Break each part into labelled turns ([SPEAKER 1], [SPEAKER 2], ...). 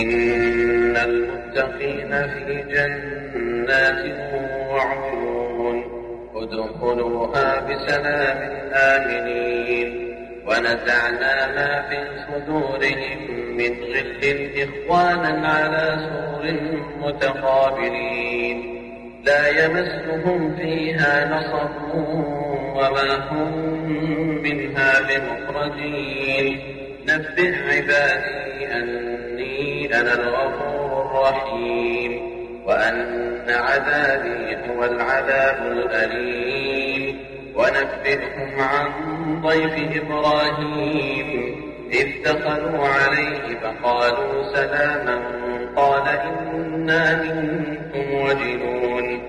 [SPEAKER 1] إن المتقين في جنات وعيون. ادخلوها بسلام آمنين. ونزعنا ما في صدورهم من غل إخوانا على سور متقابلين. لا يمسهم فيها نصب وما هم منها بمخرجين. نبه عبادي أني أنا الغفور الرحيم وأن عذابي هو العذاب الأليم. ونبئهم عن ضيف إبراهيم. إذ دخلوا عليه فقالوا سلاما. قال إنا منكم وجنون.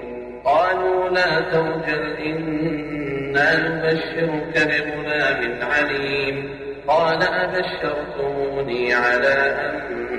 [SPEAKER 1] قالوا لا توجل إنا نبشرك بغلام عليم. قال أبشرتموني على أن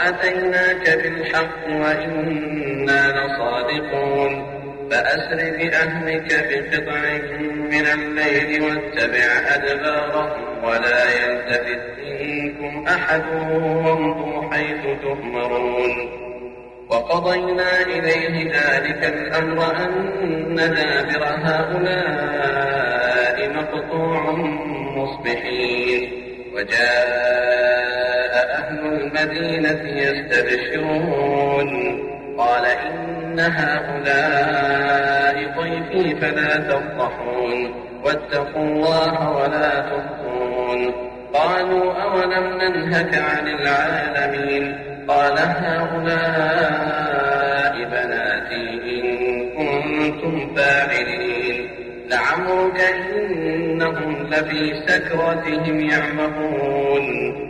[SPEAKER 1] وأتيناك بالحق وإنا لصادقون. فأسر بأهلك بقطع من الليل واتبع أدبارهم ولا يلتفت منكم أحد وامضوا حيث تؤمرون. وقضينا إليه ذلك الأمر أن دابر هؤلاء مقطوع مصبحين. وجاء المدينة يستبشرون. قال إن هؤلاء ضيفي فلا تفضحون. واتقوا الله ولا تخفون قالوا أولم ننهك عن العالمين؟ قال هؤلاء بناتي إن كنتم فاعلين. لعمرك إنهم لفي سكرتهم يعمهون.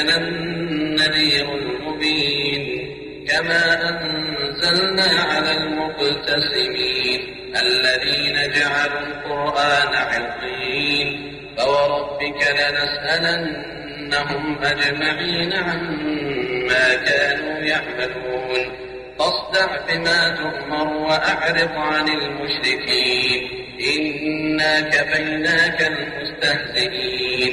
[SPEAKER 1] أنا النذير المبين كما أنزلنا على المقتسمين الذين جعلوا القرآن عقين فوربك لنسألنهم أجمعين عما كانوا يعملون فاصدع بما تؤمر وأعرض عن المشركين إنا كفيناك المستهزئين